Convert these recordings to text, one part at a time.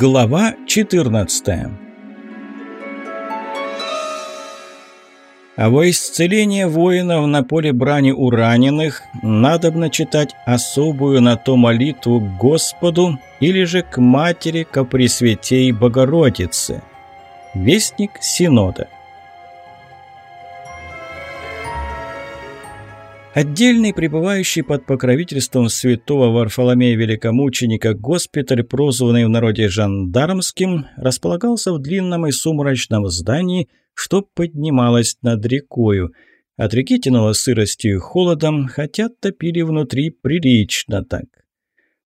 Глава 14 А во исцеление воинов на поле брани у раненых надобно читать особую на то молитву к Господу или же к Матери, ко Пресвятей Богородице. Вестник Синода Отдельный, пребывающий под покровительством святого Варфоломея Великомученика госпиталь, прозванный в народе жандармским, располагался в длинном и сумрачном здании, что поднималось над рекою. От реки тянуло сыростью и холодом, хотя топили внутри прилично так.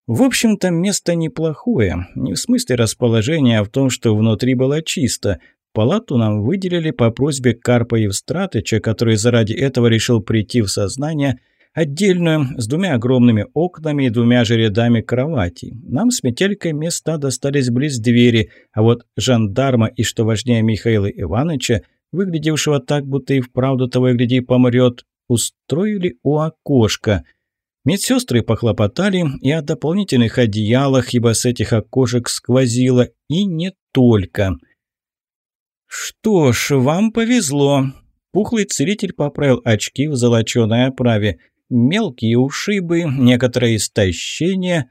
В общем-то, место неплохое, не в смысле расположения, а в том, что внутри было чисто, Палату нам выделили по просьбе Карпа Евстратыча, который заради этого решил прийти в сознание, отдельную, с двумя огромными окнами и двумя же рядами кроватей. Нам с метелькой места достались близ двери, а вот жандарма и, что важнее, Михаила Ивановича, выглядевшего так, будто и вправду того и гляди помрет, устроили у окошка. Медсестры похлопотали и о дополнительных одеялах, ибо с этих окошек сквозило, и не только – «Что ж, вам повезло». Пухлый целитель поправил очки в золоченой оправе. Мелкие ушибы, некоторое истощение.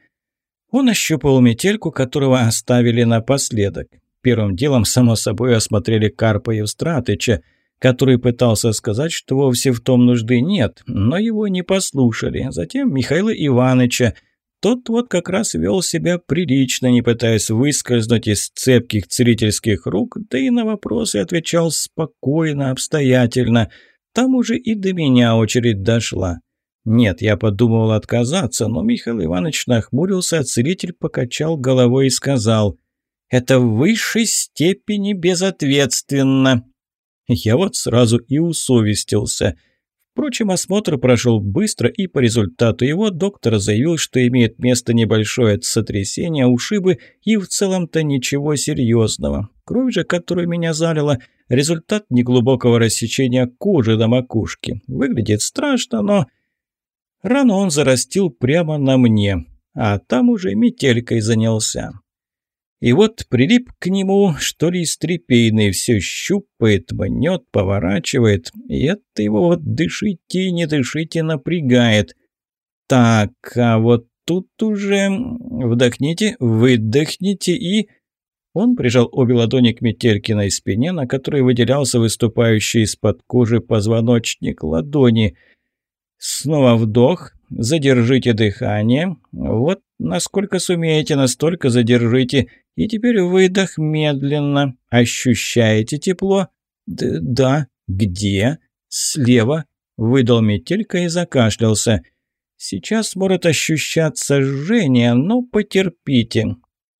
Он ощупал метельку, которого оставили напоследок. Первым делом, само собой, осмотрели Карпа Евстратыча, который пытался сказать, что вовсе в том нужды нет, но его не послушали. Затем Михаила Ивановича, тот вот как раз вел себя прилично, не пытаясь выскользнуть из цепких целительских рук, да и на вопросы отвечал спокойно, обстоятельно. Там уже и до меня очередь дошла. Нет, я подумывал отказаться, но Михаил Иванович нахмурился, а целитель покачал головой и сказал, «Это в высшей степени безответственно». Я вот сразу и усовестился – Впрочем, осмотр прошел быстро, и по результату его доктор заявил, что имеет место небольшое сотрясение, ушибы и в целом-то ничего серьезного. Кровь же, которую меня залила, результат неглубокого рассечения кожи до макушки. Выглядит страшно, но... Рану он зарастил прямо на мне, а там уже метелькой занялся. И вот прилип к нему, что ли, стрепейный, все щупает, мнет, поворачивает. И это его вот дышите, не дышите, напрягает. Так, а вот тут уже вдохните, выдохните и... Он прижал обе ладони к Метелькиной спине, на которой выделялся выступающий из-под кожи позвоночник ладони. Снова вдох, задержите дыхание. Вот насколько сумеете, настолько задержите. И теперь выдох медленно. Ощущаете тепло? Д да. Где? Слева. Выдал метелька и закашлялся. Сейчас может ощущаться жжение, но потерпите.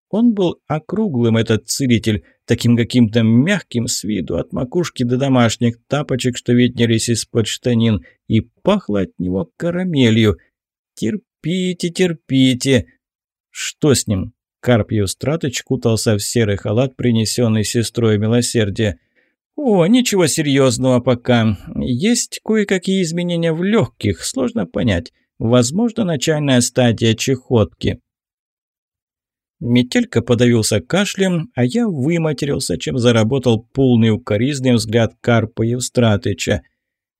Он был округлым, этот целитель, таким каким-то мягким с виду, от макушки до домашних тапочек, что виднелись из-под штанин, и пахло от него карамелью. Терпите, терпите. Что с ним? Карп Евстратыч кутался в серый халат, принесенный сестрой милосердия. «О, ничего серьезного пока. Есть кое-какие изменения в легких, сложно понять. Возможно, начальная стадия чехотки». Метелька подавился кашлем, а я выматерился, чем заработал полный укоризный взгляд Карпа Евстратыча.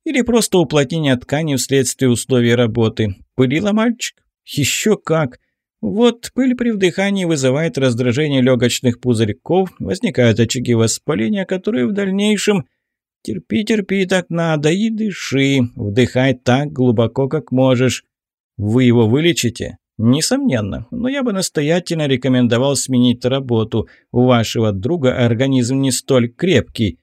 Или просто уплотнение ткани вследствие условий работы. Пылила мальчик? Еще как. Вот пыль при вдыхании вызывает раздражение легочных пузырьков, возникают очаги воспаления, которые в дальнейшем... Терпи, терпи, так надо, и дыши, вдыхай так глубоко, как можешь. Вы его вылечите? Несомненно, но я бы настоятельно рекомендовал сменить работу. У вашего друга организм не столь крепкий.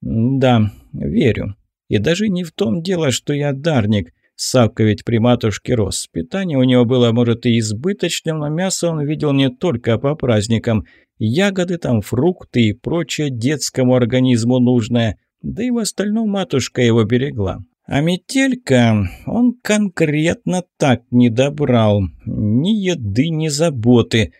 Да, верю. И даже не в том дело, что я дарник. Савка ведь при матушке рос. Питание у него было, может, и избыточным, но мясо он видел не только по праздникам. Ягоды там, фрукты и прочее детскому организму нужное. Да и в остальном матушка его берегла. А метелька, он конкретно так не добрал. Ни еды, ни заботы.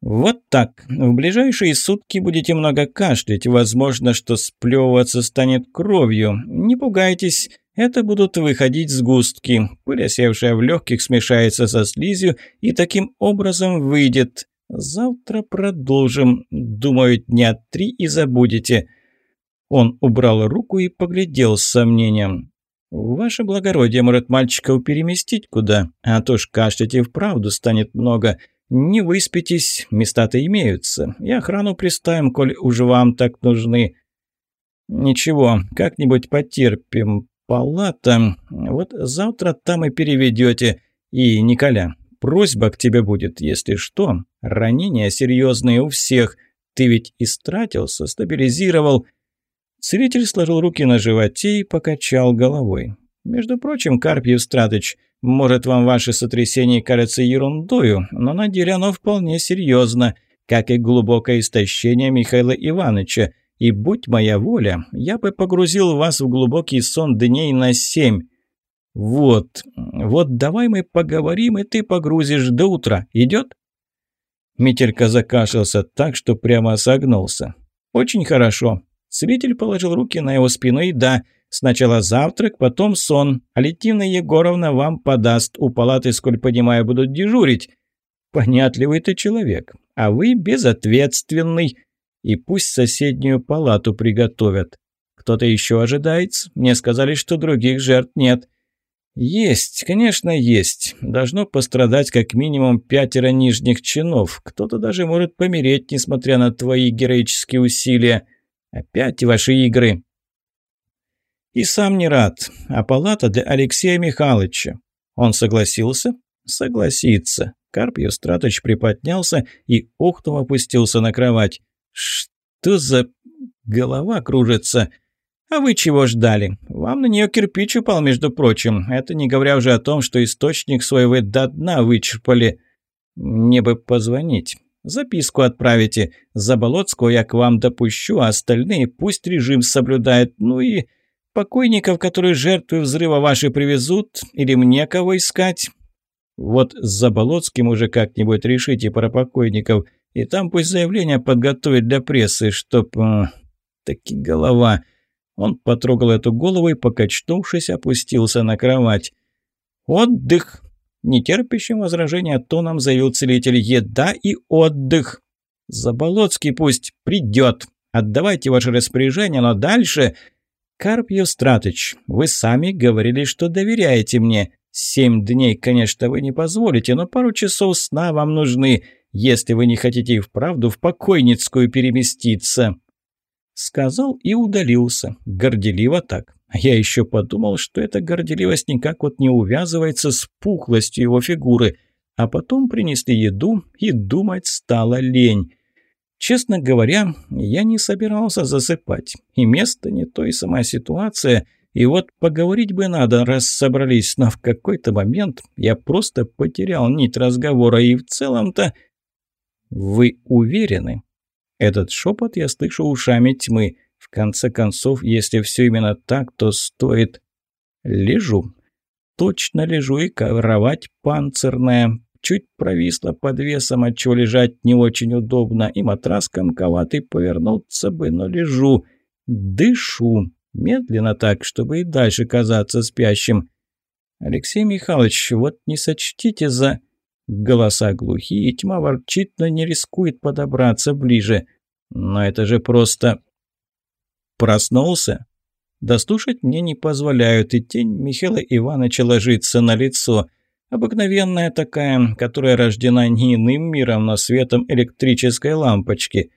Вот так. В ближайшие сутки будете много кашлять. Возможно, что сплевываться станет кровью. Не пугайтесь. Это будут выходить сгустки. Пыль, осевшая в легких, смешается со слизью и таким образом выйдет. Завтра продолжим. Думаю, дня три и забудете». Он убрал руку и поглядел с сомнением. «Ваше благородие, может, мальчика переместить куда? А то ж кашлять и вправду станет много. Не выспитесь, места-то имеются. И охрану приставим, коль уж вам так нужны». «Ничего, как-нибудь потерпим. Палата. Вот завтра там и переведете. И, Николя, просьба к тебе будет, если что. Ранения серьезные у всех. Ты ведь истратился, стабилизировал». Целитель сложил руки на животе и покачал головой. «Между прочим, Карпьев Стратыч, может, вам ваше сотрясение кажется ерундою, но на деле оно вполне серьезно, как и глубокое истощение Михаила Ивановича. И будь моя воля, я бы погрузил вас в глубокий сон дней на семь. Вот, вот давай мы поговорим, и ты погрузишь до утра. Идет?» Мителька закашлялся так, что прямо согнулся. «Очень хорошо. Целитель положил руки на его спину и да, сначала завтрак, потом сон. Алетина Егоровна вам подаст. У палаты, сколь понимаю, будут дежурить. Понятливый ты человек, а вы безответственный. И пусть соседнюю палату приготовят. Кто-то еще ожидается? Мне сказали, что других жертв нет. Есть, конечно, есть. Должно пострадать как минимум пятеро нижних чинов. Кто-то даже может помереть, несмотря на твои героические усилия. Опять ваши игры. И сам не рад. А палата для Алексея Михайловича. Он согласился? Согласится. Карп Евстратович приподнялся и охтом опустился на кровать. Что за... Голова кружится. А вы чего ждали? Вам на нее кирпич упал, между прочим. Это не говоря уже о том, что источник свой вы до дна вычерпали. Мне бы позвонить. Записку отправите. Заболоцкого я к вам допущу, а остальные пусть режим соблюдает. Ну и покойников, которые жертвы взрыва ваши привезут, или мне кого искать? Вот с Заболоцким уже как-нибудь решите про покойников, и там пусть заявление подготовить для прессы, чтоб... Э, таки голова... Он потрогал эту голову и, покачнувшись, опустился на кровать. «Отдых!» Нетерпящим возражения тоном заявил целитель. «Еда и отдых. Заболоцкий пусть придет. Отдавайте ваше распоряжение, но дальше...» «Карп Евстратыч, вы сами говорили, что доверяете мне. Семь дней, конечно, вы не позволите, но пару часов сна вам нужны, если вы не хотите и вправду в покойницкую переместиться». Сказал и удалился. Горделиво так. Я еще подумал, что эта горделивость никак вот не увязывается с пухлостью его фигуры. А потом принесли еду, и думать стало лень. Честно говоря, я не собирался засыпать. И место не то, и сама ситуация. И вот поговорить бы надо, раз собрались, но в какой-то момент я просто потерял нить разговора, и в целом-то... Вы уверены? Этот шепот я слышу ушами тьмы. В конце концов, если все именно так, то стоит... Лежу. Точно лежу, и кровать панцирная. Чуть провисла под весом, отчего лежать не очень удобно, и матрас комковатый повернуться бы, но лежу. Дышу. Медленно так, чтобы и дальше казаться спящим. «Алексей Михайлович, вот не сочтите за...» Голоса глухие, тьма ворчит, но не рискует подобраться ближе. Но это же просто... Проснулся? Дослушать мне не позволяют, и тень Михаила Ивановича ложится на лицо. Обыкновенная такая, которая рождена не иным миром, но светом электрической лампочки.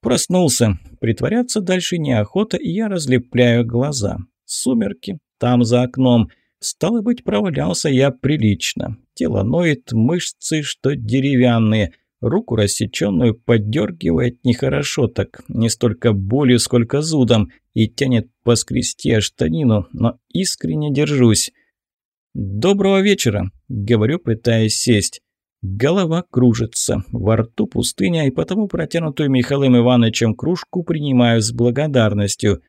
Проснулся. Притворяться дальше неохота, и я разлепляю глаза. Сумерки. Там за окном. Стало быть, провалялся я прилично. Тело ноет, мышцы, что деревянные. Руку рассеченную поддергивает нехорошо так, не столько болью, сколько зудом, и тянет поскрести штанину, но искренне держусь. «Доброго вечера», — говорю, пытаясь сесть. Голова кружится, во рту пустыня, и потому протянутую Михаилом Ивановичем кружку принимаю с благодарностью.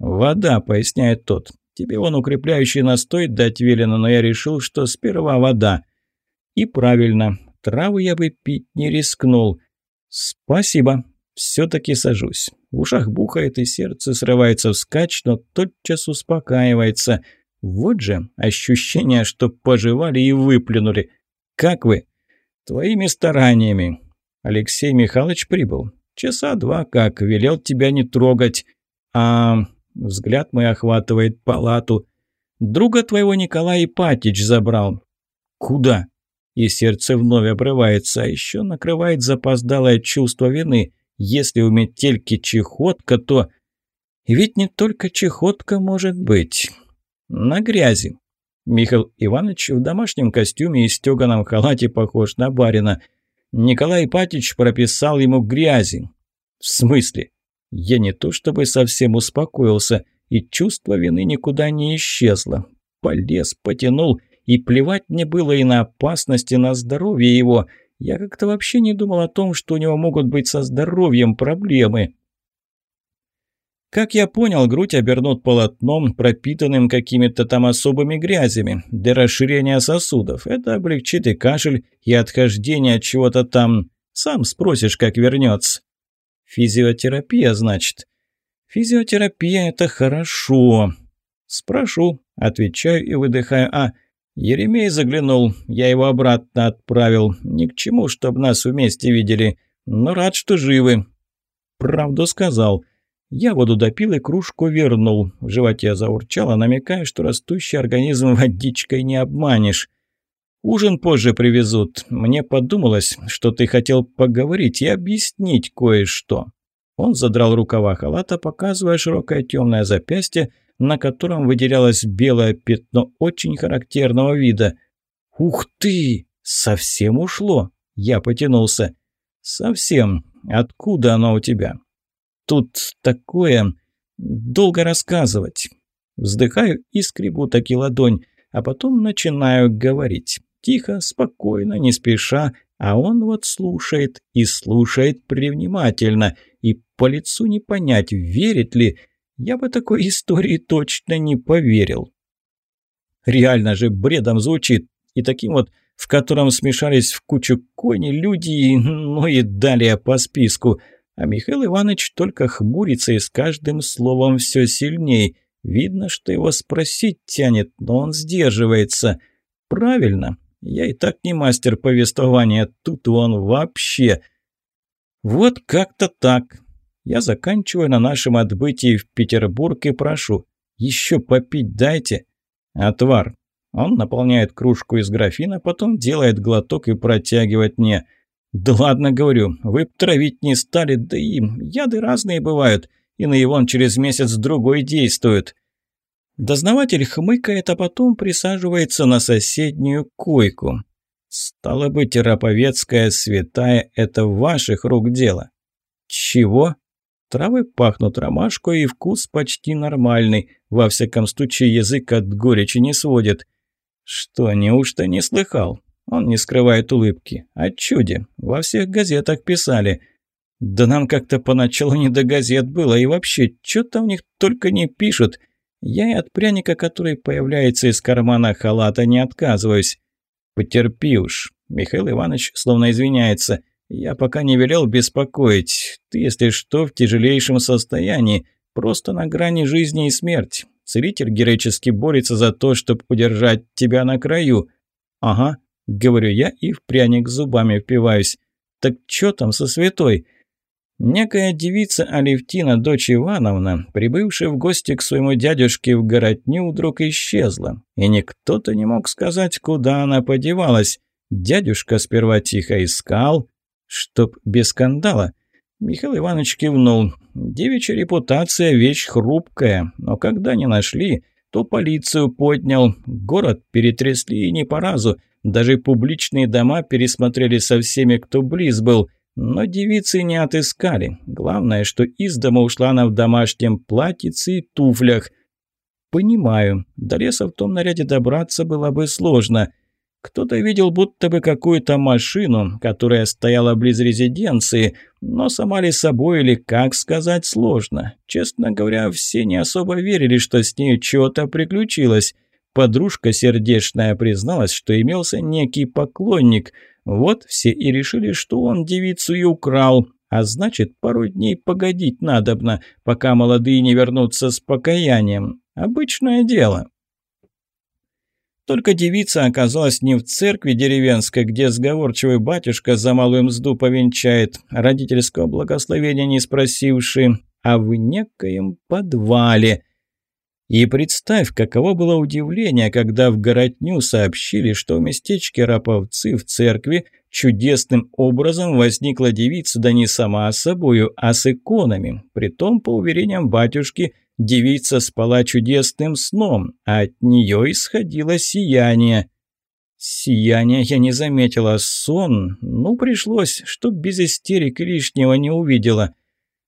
«Вода», — поясняет тот. «Тебе вон укрепляющий настой дать велено, но я решил, что сперва вода». И правильно, Травы я бы пить не рискнул. Спасибо. Все-таки сажусь. В ушах бухает и сердце срывается вскачь, но тотчас успокаивается. Вот же ощущение, что пожевали и выплюнули. Как вы? Твоими стараниями. Алексей Михайлович прибыл. Часа два как, велел тебя не трогать. А взгляд мой охватывает палату. Друга твоего Николай Ипатич забрал. Куда? И сердце вновь обрывается, а еще накрывает запоздалое чувство вины. Если у метельки чехотка, то... И ведь не только чехотка может быть. На грязи. Михаил Иванович в домашнем костюме и стеганом халате похож на барина. Николай Ипатич прописал ему грязи. В смысле? Я не то чтобы совсем успокоился, и чувство вины никуда не исчезло. Полез, потянул, и плевать мне было и на опасности, на здоровье его. Я как-то вообще не думал о том, что у него могут быть со здоровьем проблемы. Как я понял, грудь обернут полотном, пропитанным какими-то там особыми грязями, для расширения сосудов. Это облегчит и кашель, и отхождение от чего-то там. Сам спросишь, как вернется. Физиотерапия, значит. Физиотерапия – это хорошо. Спрошу, отвечаю и выдыхаю. А, Еремей заглянул, я его обратно отправил. Ни к чему, чтобы нас вместе видели. Но рад, что живы. Правду сказал. Я воду допил и кружку вернул. В животе заурчало, намекая, что растущий организм водичкой не обманешь. Ужин позже привезут. Мне подумалось, что ты хотел поговорить и объяснить кое-что». Он задрал рукава халата, показывая широкое темное запястье, на котором выделялось белое пятно очень характерного вида. «Ух ты! Совсем ушло!» Я потянулся. «Совсем. Откуда оно у тебя?» «Тут такое... Долго рассказывать». Вздыхаю и скребу таки ладонь, а потом начинаю говорить. Тихо, спокойно, не спеша, а он вот слушает и слушает привнимательно, и по лицу не понять, верит ли. Я бы такой истории точно не поверил. Реально же бредом звучит, и таким вот, в котором смешались в кучу кони, люди, ну и далее по списку. А Михаил Иванович только хмурится и с каждым словом все сильней. Видно, что его спросить тянет, но он сдерживается. Правильно, я и так не мастер повествования, тут он вообще. Вот как-то так. Я заканчиваю на нашем отбытии в Петербург и прошу. Еще попить дайте. Отвар. Он наполняет кружку из графина, потом делает глоток и протягивает мне. «Да ладно, говорю, вы травить не стали, да и яды разные бывают, и на его через месяц-другой действуют». Дознаватель хмыкает, а потом присаживается на соседнюю койку. «Стало быть, Раповецкая святая – это ваших рук дело». «Чего?» Травы пахнут ромашкой, и вкус почти нормальный. Во всяком случае, язык от горечи не сводит. Что, неужто не слыхал? Он не скрывает улыбки. О чуде. Во всех газетах писали. Да нам как-то поначалу не до газет было. И вообще, что-то у них только не пишут. Я и от пряника, который появляется из кармана халата, не отказываюсь. Потерпи уж. Михаил Иванович словно извиняется. Я пока не велел беспокоить. Ты, если что, в тяжелейшем состоянии. Просто на грани жизни и смерти. Целитель героически борется за то, чтобы удержать тебя на краю. Ага, говорю я и в пряник зубами впиваюсь. Так что там со святой? Некая девица Алевтина, дочь Ивановна, прибывшая в гости к своему дядюшке в городню, вдруг исчезла, и никто-то не мог сказать, куда она подевалась. Дядюшка сперва тихо искал, чтоб без скандала. Михаил Иванович кивнул. Девичья репутация – вещь хрупкая, но когда не нашли, то полицию поднял, город перетрясли и не по разу, даже публичные дома пересмотрели со всеми, кто близ был – но девицы не отыскали. Главное, что из дома ушла она в домашнем платьице и туфлях. Понимаю, до леса в том наряде добраться было бы сложно. Кто-то видел будто бы какую-то машину, которая стояла близ резиденции, но сама ли собой или как сказать сложно. Честно говоря, все не особо верили, что с ней что-то приключилось. Подружка сердечная призналась, что имелся некий поклонник – вот все и решили, что он девицу и украл, а значит, пару дней погодить надобно, пока молодые не вернутся с покаянием. Обычное дело. Только девица оказалась не в церкви деревенской, где сговорчивый батюшка за малую мзду повенчает, родительского благословения не спросивший, а в некоем подвале. И представь, каково было удивление, когда в городню сообщили, что в местечке Раповцы в церкви чудесным образом возникла девица, да не сама собою, а с иконами. Притом, по уверениям батюшки, девица спала чудесным сном, а от нее исходило сияние. Сияние я не заметила, сон, ну, пришлось, чтоб без истерик лишнего не увидела.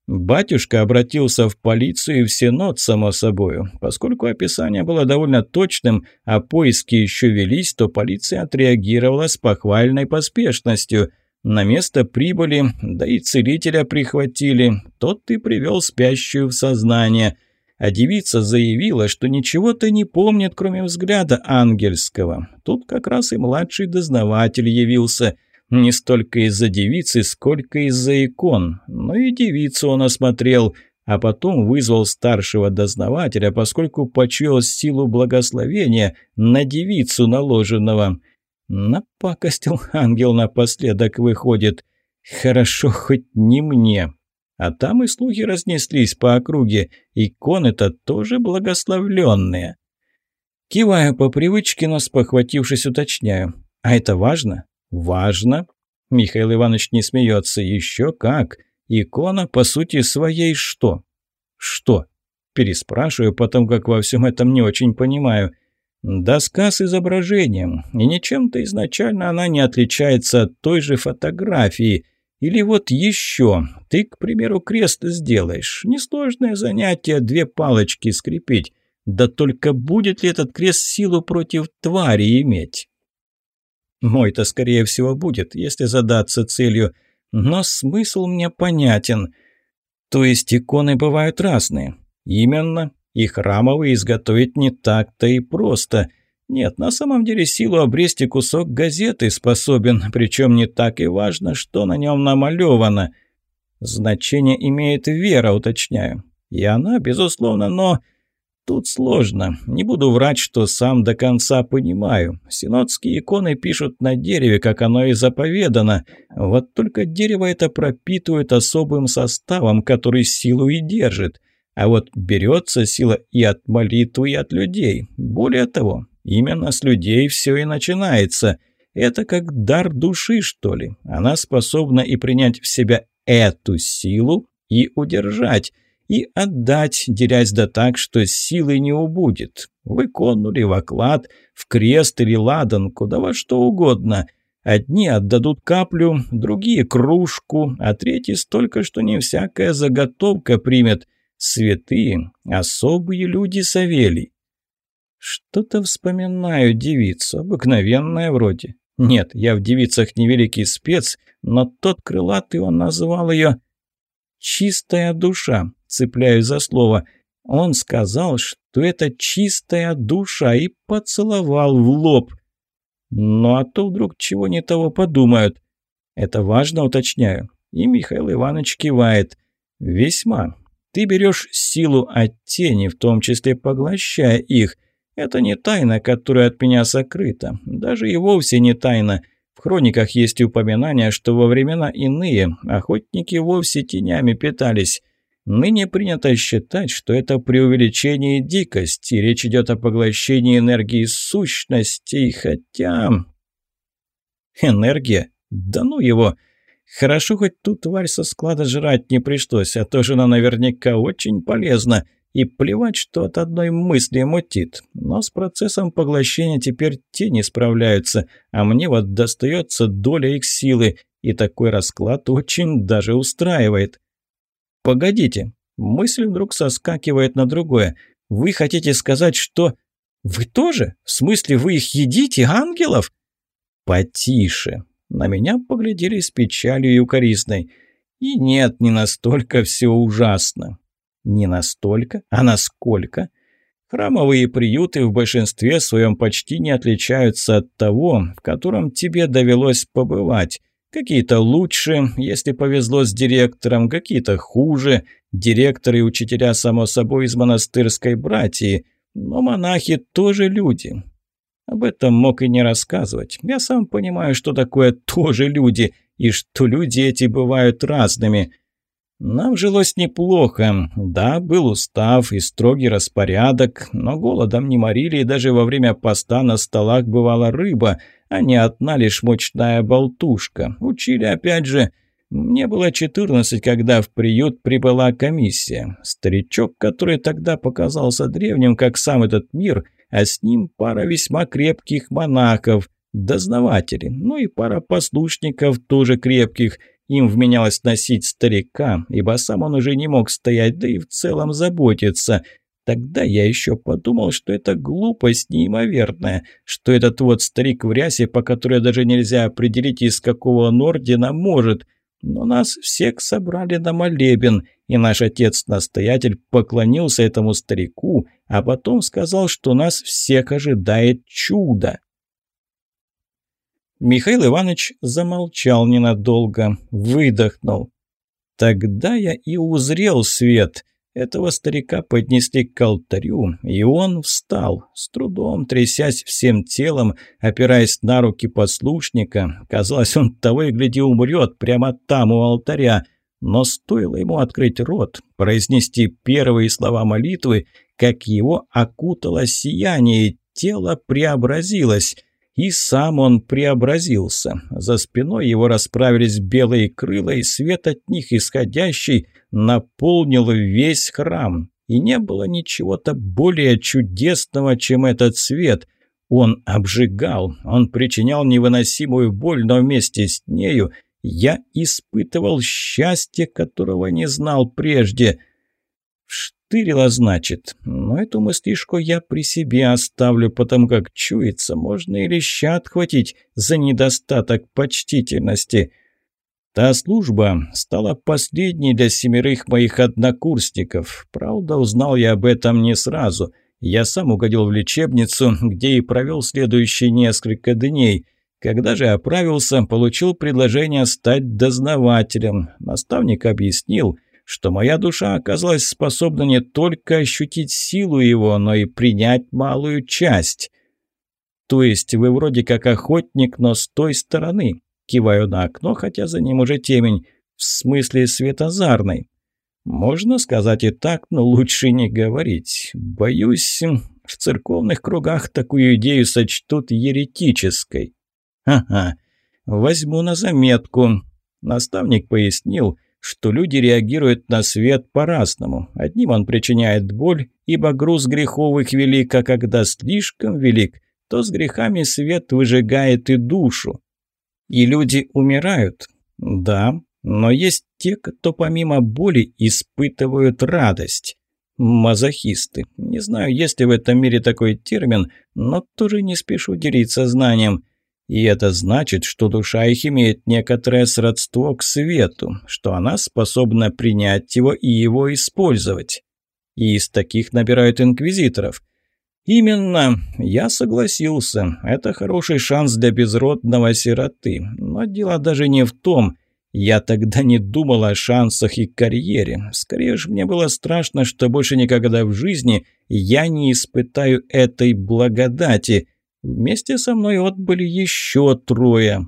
Батюшка обратился в полицию и в Сенат, само собою. Поскольку описание было довольно точным, а поиски еще велись, то полиция отреагировала с похвальной поспешностью. На место прибыли, да и целителя прихватили. Тот ты привел спящую в сознание. А девица заявила, что ничего-то не помнит, кроме взгляда ангельского. Тут как раз и младший дознаватель явился – не столько из-за девицы, сколько из-за икон. Но и девицу он осмотрел, а потом вызвал старшего дознавателя, поскольку почуял силу благословения на девицу наложенного. Напакостил ангел напоследок выходит. Хорошо, хоть не мне. А там и слухи разнеслись по округе. Иконы-то тоже благословленные. Киваю по привычке, но спохватившись, уточняю. А это важно? «Важно?» Михаил Иванович не смеется. «Еще как! Икона, по сути, своей что?» «Что?» Переспрашиваю, потому как во всем этом не очень понимаю. «Доска с изображением. И ничем-то изначально она не отличается от той же фотографии». Или вот еще. Ты, к примеру, крест сделаешь. Несложное занятие две палочки скрепить. Да только будет ли этот крест силу против твари иметь? Мой-то, скорее всего, будет, если задаться целью. Но смысл мне понятен. То есть иконы бывают разные. Именно. И храмовые изготовить не так-то и просто. Нет, на самом деле силу обрести кусок газеты способен, причем не так и важно, что на нем намалевано. Значение имеет вера, уточняю. И она, безусловно, но... Тут сложно. Не буду врать, что сам до конца понимаю. Синодские иконы пишут на дереве, как оно и заповедано. Вот только дерево это пропитывает особым составом, который силу и держит. А вот берется сила и от молитвы, и от людей. Более того, именно с людей все и начинается. Это как дар души, что ли. Она способна и принять в себя эту силу, и удержать – и отдать, делясь да так, что силы не убудет. В икону ли, в оклад, в крест или ладанку, да во что угодно. Одни отдадут каплю, другие — кружку, а третьи столько, что не всякая заготовка примет. Святые, особые люди Савелий. Что-то вспоминаю девицу, обыкновенная вроде. Нет, я в девицах не великий спец, но тот крылатый он назвал ее «чистая душа», цепляюсь за слово. Он сказал, что это чистая душа, и поцеловал в лоб. Ну а то вдруг чего не того подумают. Это важно, уточняю. И Михаил Иванович кивает. Весьма. Ты берешь силу от тени, в том числе поглощая их. Это не тайна, которая от меня сокрыта. Даже и вовсе не тайна. В хрониках есть упоминание, что во времена иные охотники вовсе тенями питались. Ныне принято считать, что это преувеличение и дикость, и речь идет о поглощении энергии сущностей, хотя... Энергия? Да ну его! Хорошо, хоть ту тварь со склада жрать не пришлось, а то же она наверняка очень полезна. И плевать, что от одной мысли мутит. Но с процессом поглощения теперь те не справляются, а мне вот достается доля их силы, и такой расклад очень даже устраивает. «Погодите». Мысль вдруг соскакивает на другое. «Вы хотите сказать, что...» «Вы тоже? В смысле, вы их едите, ангелов?» «Потише». На меня поглядели с печалью и укоризной. И нет, не настолько все ужасно. Не настолько? А насколько? Храмовые приюты в большинстве своем почти не отличаются от того, в котором тебе довелось побывать. Какие-то лучше, если повезло с директором, какие-то хуже. Директоры и учителя, само собой, из монастырской братьи. Но монахи тоже люди. Об этом мог и не рассказывать. Я сам понимаю, что такое тоже люди, и что люди эти бывают разными. Нам жилось неплохо. Да, был устав и строгий распорядок, но голодом не морили, и даже во время поста на столах бывала рыба, а не одна лишь мучная болтушка. Учили опять же... Мне было 14, когда в приют прибыла комиссия. Старичок, который тогда показался древним, как сам этот мир, а с ним пара весьма крепких монахов, дознаватели, ну и пара послушников тоже крепких. Им вменялось носить старика, ибо сам он уже не мог стоять, да и в целом заботиться. Тогда я еще подумал, что это глупость неимоверная, что этот вот старик в рясе, по которой даже нельзя определить, из какого он ордена может – но нас всех собрали на молебен, и наш отец-настоятель поклонился этому старику, а потом сказал, что нас всех ожидает чудо. Михаил Иванович замолчал ненадолго, выдохнул. Тогда я и узрел свет — этого старика поднесли к алтарю, и он встал, с трудом трясясь всем телом, опираясь на руки послушника. Казалось, он того и гляди умрет прямо там у алтаря. Но стоило ему открыть рот, произнести первые слова молитвы, как его окутало сияние, тело преобразилось. И сам он преобразился. За спиной его расправились белые крыла, и свет от них исходящий наполнил весь храм. И не было ничего-то более чудесного, чем этот свет. Он обжигал, он причинял невыносимую боль, но вместе с нею я испытывал счастье, которого не знал прежде. Штырила, значит. Но эту мыслишку я при себе оставлю, потому как чуется, можно и леща отхватить за недостаток почтительности. Та служба стала последней для семерых моих однокурсников. Правда, узнал я об этом не сразу. Я сам угодил в лечебницу, где и провел следующие несколько дней. Когда же оправился, получил предложение стать дознавателем. Наставник объяснил – что моя душа оказалась способна не только ощутить силу его, но и принять малую часть. То есть вы вроде как охотник, но с той стороны. Киваю на окно, хотя за ним уже темень. В смысле светозарной. Можно сказать и так, но лучше не говорить. Боюсь, в церковных кругах такую идею сочтут еретической. Ага, возьму на заметку. Наставник пояснил, что люди реагируют на свет по-разному. Одним он причиняет боль, ибо груз греховых велик, а когда слишком велик, то с грехами свет выжигает и душу. И люди умирают. Да, но есть те, кто помимо боли испытывают радость. Мазохисты. Не знаю, есть ли в этом мире такой термин, но тоже не спешу делиться знанием. И это значит, что душа их имеет некоторое сродство к свету, что она способна принять его и его использовать. И из таких набирают инквизиторов. Именно, я согласился. Это хороший шанс для безродного сироты. Но дело даже не в том. Я тогда не думал о шансах и карьере. Скорее же мне было страшно, что больше никогда в жизни я не испытаю этой благодати – Вместе со мной отбыли еще трое.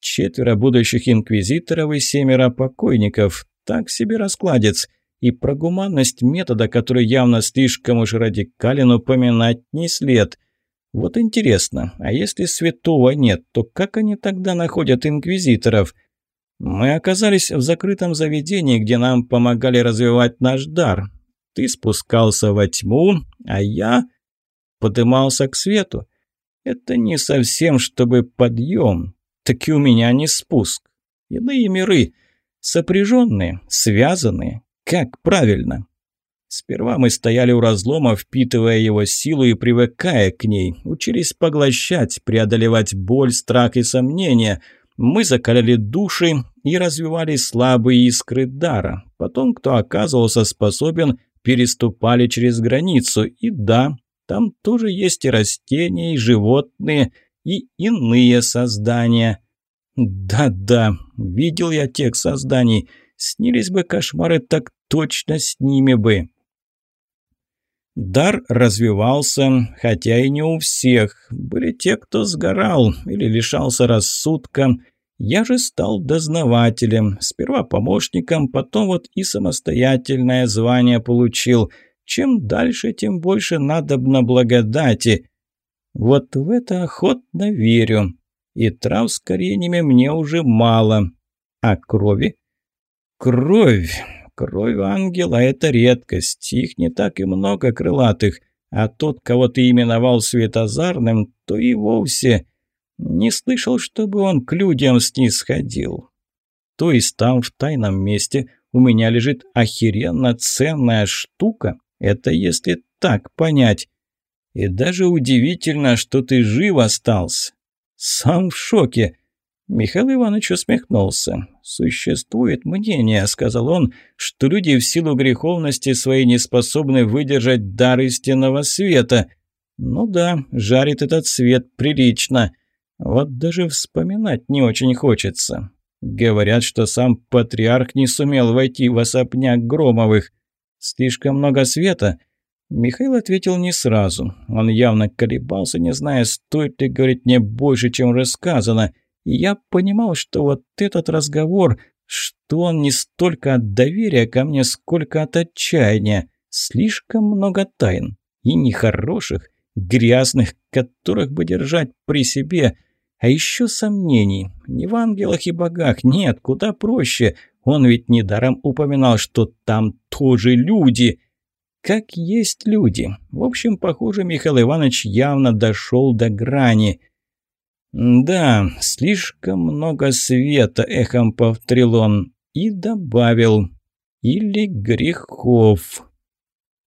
Четверо будущих инквизиторов и семеро покойников. Так себе раскладец. И про гуманность метода, который явно слишком уж радикален, упоминать не след. Вот интересно, а если святого нет, то как они тогда находят инквизиторов? Мы оказались в закрытом заведении, где нам помогали развивать наш дар. Ты спускался во тьму, а я подымался к свету. Это не совсем чтобы подъем, так и у меня не спуск. Иные миры, сопряженные, связанные. Как правильно? Сперва мы стояли у разлома, впитывая его силу и привыкая к ней, учились поглощать, преодолевать боль, страх и сомнения. Мы закаляли души и развивали слабые искры дара. Потом, кто оказывался способен, переступали через границу. И да, там тоже есть и растения, и животные, и иные создания. Да-да, видел я тех созданий. Снились бы кошмары, так точно с ними бы. Дар развивался, хотя и не у всех. Были те, кто сгорал или лишался рассудка. Я же стал дознавателем, сперва помощником, потом вот и самостоятельное звание получил. Чем дальше, тем больше надобно благодати. Вот в это охотно верю. И трав с коренями мне уже мало. А крови? Кровь. Кровь ангела – это редкость, их не так и много крылатых, а тот, кого ты именовал светозарным, то и вовсе не слышал, чтобы он к людям снисходил. То есть там, в тайном месте, у меня лежит охеренно ценная штука, это если так понять. И даже удивительно, что ты жив остался. Сам в шоке. Михаил Иванович усмехнулся. «Существует мнение, — сказал он, — что люди в силу греховности своей не способны выдержать дар истинного света. Ну да, жарит этот свет прилично. Вот даже вспоминать не очень хочется. Говорят, что сам патриарх не сумел войти в особняк Громовых. Слишком много света?» Михаил ответил не сразу. Он явно колебался, не зная, стоит ли говорить мне больше, чем рассказано — и я понимал, что вот этот разговор, что он не столько от доверия ко мне, сколько от отчаяния. Слишком много тайн. И нехороших, грязных, которых бы держать при себе. А еще сомнений. Не в ангелах и богах, нет, куда проще. Он ведь недаром упоминал, что там тоже люди. Как есть люди. В общем, похоже, Михаил Иванович явно дошел до грани. «Да, слишком много света», — эхом повторил он и добавил. «Или грехов».